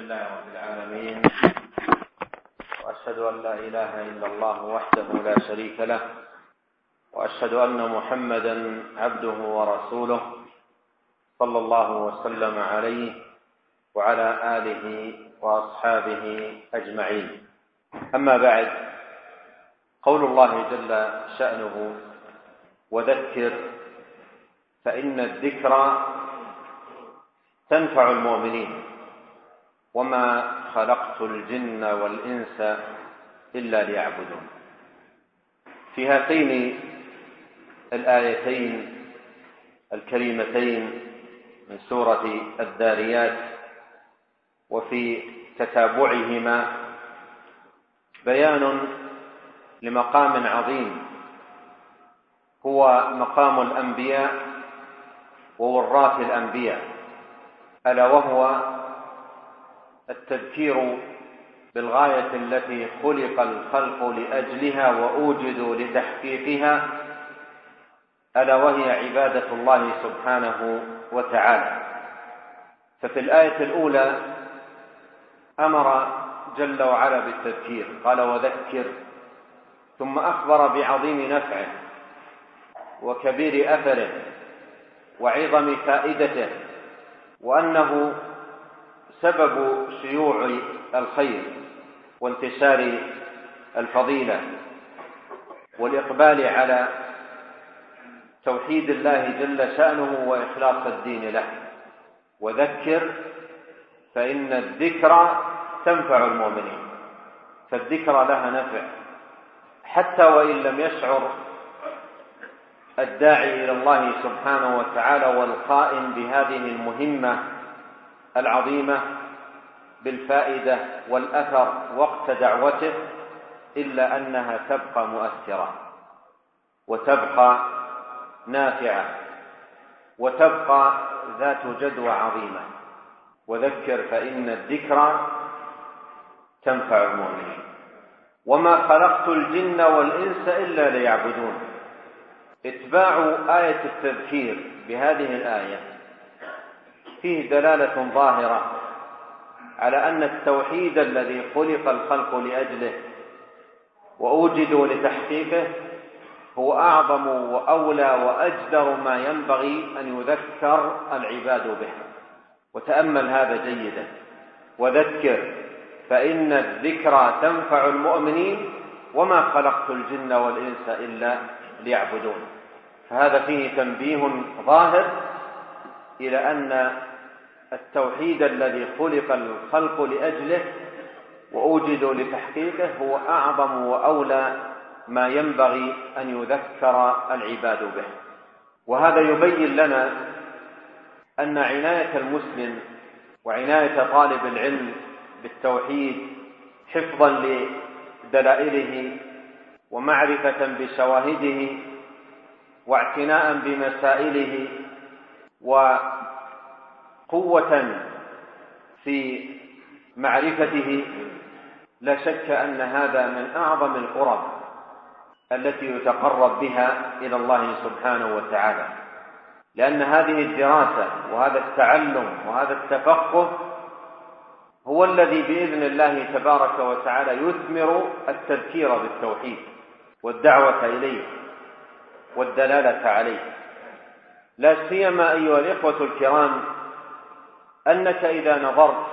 لله رب العالمين. وأشهد أن لا إله إلا الله وحده لا شريك له. وأشهد أن محمدا عبده ورسوله صلى الله وسلم عليه وعلى آله وأصحابه أجمعين. أما بعد قول الله جل شأنه وذكر فإن الذكرى تنفع المؤمنين. وما خلقت الجن والإنس إلا ليعبدون في هاتين الآيتين الكريمتين من سورة الذاريات وفي تتابعهما بيان لمقام عظيم هو مقام الأنبياء ووراث الأنبياء ألا وهو التذكير بالغاية التي خلق الخلق لأجلها وأوجدوا لتحقيقها ألا وهي عبادة الله سبحانه وتعالى. ففي الآية الأولى أمر جل وعلا بالتذكير قال وذكر ثم أخبر بعظيم نفعه وكبير أثره وعظم فائدته وأنه سبب شيوع الخير وانتشار الفضيلة والإقبال على توحيد الله جل شأنه وإخلاص الدين له. وذكر فإن الذكرى تنفع المؤمنين فالذكرى لها نفع حتى وإن لم يشعر الداعي إلى الله سبحانه وتعالى والقائم بهذه المهمة العظيمة بالفائدة والأثر وقت دعوته إلا أنها تبقى مؤثرة وتبقى نافعة وتبقى ذات جدوى عظيمة. وذكر فإن الذكرى تنفع المؤمنين. وما خلقت الجن والإنس إلا ليعبدون. اتباع آية التذكير بهذه الآية. فيه دلالة ظاهرة على أن التوحيد الذي خلق الخلق لأجله وأوجدوا لتحقيقه هو أعظم وأولى وأجدر ما ينبغي أن يذكر العباد به. وتأمل هذا جيدا. وذكر فإن الذكرى تنفع المؤمنين وما خلقت الجن والإنس إلا ليعبدون. فهذا فيه تنبيه ظاهر إلى أن التوحيد الذي خلق الخلق لأجله وأوجدوا لتحقيقه هو أعظم وأولى ما ينبغي أن يذكر العباد به. وهذا يبين لنا أن عناية المسلم وعناية طالب العلم بالتوحيد حفظا لدلائله ومعرفة بشواهده واعتناء بمسائله وقوة في معرفته لا شك أن هذا من أعظم القرب التي يتقرب بها إلى الله سبحانه وتعالى. لأن هذه الدراسة وهذا التعلم وهذا التفقه هو الذي بإذن الله تبارك وتعالى يثمر التذكير بالتوحيد والدعوة إليه والدلالة عليه. لا سيما أيها الإخوة الكرام أنك إذا نظرت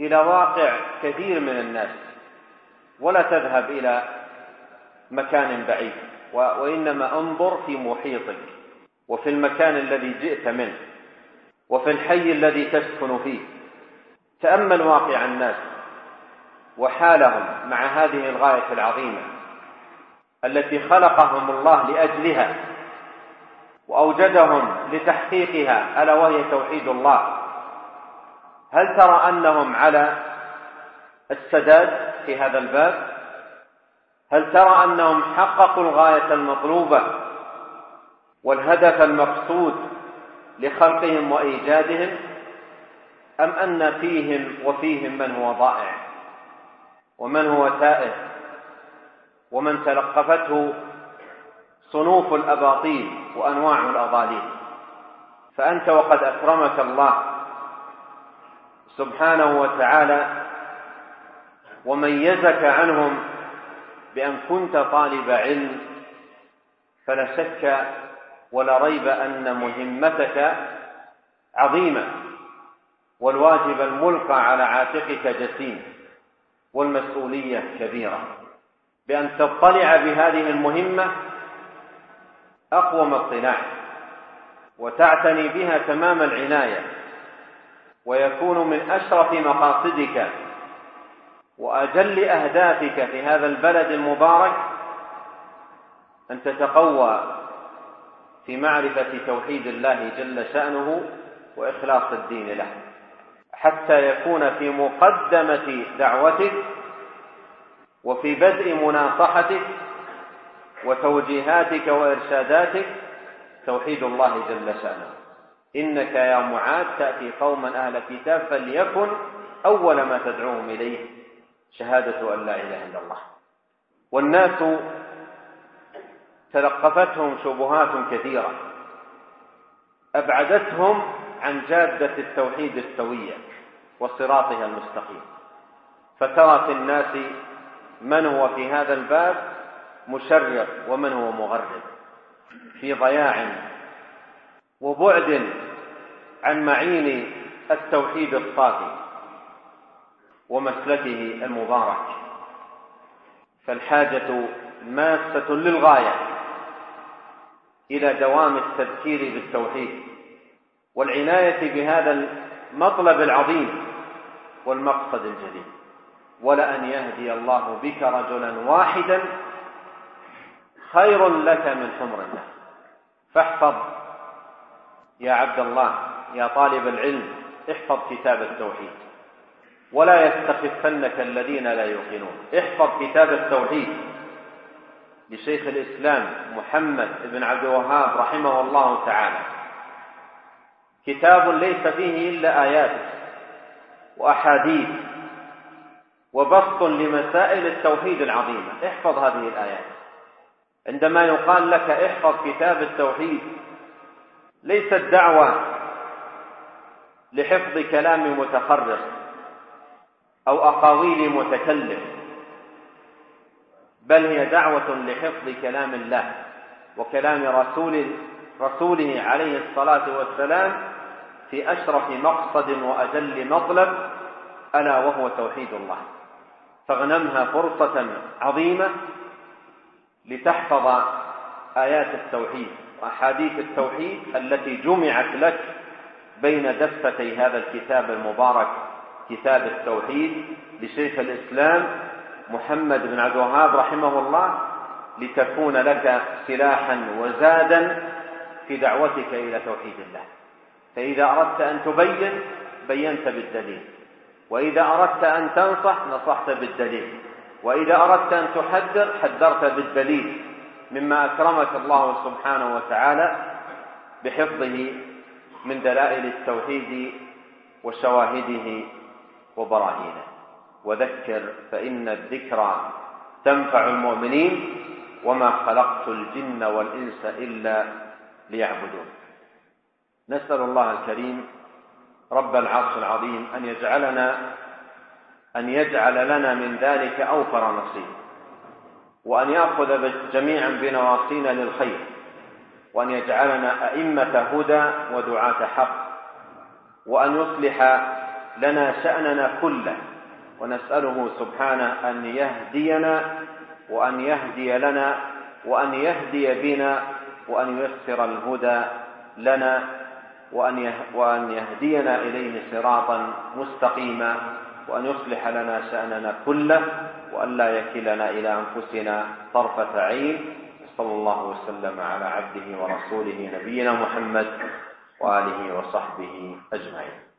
إلى واقع كثير من الناس ولا تذهب إلى مكان بعيد وإنما انظر في محيطك وفي المكان الذي جئت منه وفي الحي الذي تسكن فيه. تأمل واقع الناس وحالهم مع هذه الغاية العظيمة التي خلقهم الله لأجلها. وأوجدهم لتحقيقها ألا وهي توحيد الله. هل ترى أنهم على السداد في هذا الباب؟ هل ترى أنهم حققوا الغاية المطلوبة والهدف المقصود لخلقهم وإيجادهم أم أن فيهم وفيهم من هو ضائع ومن هو تائه ومن تلقفته صنوف الأباطيل وأنواع الأضاليل. فأنت وقد أكرمك الله سبحانه وتعالى وميزك عنهم بأن كنت طالب علم فلا شك ولا ريب أن مهمتك عظيمة والواجب الملقى على عاتقك جسيم والمسؤولية كبيرة. بأن تطلع بهذه المهمة أقوم اطلاع وتعتني بها تمام العناية ويكون من أشرف مقاصدك وأجل أهدافك في هذا البلد المبارك أن تتقوى في معرفة توحيد الله جل شأنه وإخلاص الدين له حتى يكون في مقدمة دعوتك وفي بدء مناصحتك وتوجيهاتك وإرشاداتك توحيد الله جل شأنه. إنك يا معاذ تأتي قوما أهل كتاب فليكن أول ما تدعوهم إليه. شهادة أن لا إله إلا الله. والناس تلقفتهم شبهات كثيرة. أبعدتهم عن جادة التوحيد السوية وصراطها المستقيم. فترى في الناس من هو في هذا الباب؟ مشرق ومن هو مغرب في ضياع وبعد عن معين التوحيد الصافي ومسلكه المبارك. فالحاجة ماسة للغاية إلى دوام التذكير بالتوحيد والعناية بهذا المطلب العظيم والمقصد الجليل ولأن يهدي الله بك رجلا واحدا خير لك من حمر الله. فاحفظ يا عبد الله يا طالب العلم احفظ كتاب التوحيد. ولا يستخفنك الذين لا يوقنون. احفظ كتاب التوحيد لشيخ الإسلام محمد بن عبد الوهاب رحمه الله تعالى. كتاب ليس فيه إلا آيات وأحاديث وبسط لمسائل التوحيد العظيمة. احفظ هذه الآيات. عندما يقال لك احفظ كتاب التوحيد ليست دعوة لحفظ كلام متخرص أو أقاويل متكلم بل هي دعوة لحفظ كلام الله وكلام رسول رسوله عليه الصلاة والسلام في أشرف مقصد وأجل مطلب ألا وهو توحيد الله. فاغنمها فرصة عظيمة لتحفظ آيات التوحيد وأحاديث التوحيد التي جمعت لك بين دفتي هذا الكتاب المبارك كتاب التوحيد لشيخ الإسلام محمد بن عبد الوهاب رحمه الله لتكون لك سلاحا وزادا في دعوتك إلى توحيد الله. فإذا أردت أن تبين بينت بالدليل. وإذا أردت أن تنصح نصحت بالدليل. وإذا أردت أن تحذر حذرت بالدليل مما أكرمك الله سبحانه وتعالى بحفظه من دلائل التوحيد وشواهده وبراهينه. وذكر فإن الذكرى تنفع المؤمنين وما خلقت الجن والإنس إلا ليعبدون. نسأل الله الكريم رب العرش العظيم أن يجعلنا أن يجعل لنا من ذلك أوفر نصيب وأن يأخذ جميعا بنواصينا للخير وأن يجعلنا أئمة هدى ودعاة حق وأن يصلح لنا شأننا كله. ونسأله سبحانه أن يهدينا وأن يهدي لنا وأن يهدي بنا وأن ييسر الهدى لنا وأن يهدينا إليه صراطا مستقيما. وأن يصلح لنا شأننا كله وأن لا يكلنا إلى أنفسنا طرفة عين. صلى الله وسلم على عبده ورسوله نبينا محمد وآله وصحبه أجمعين.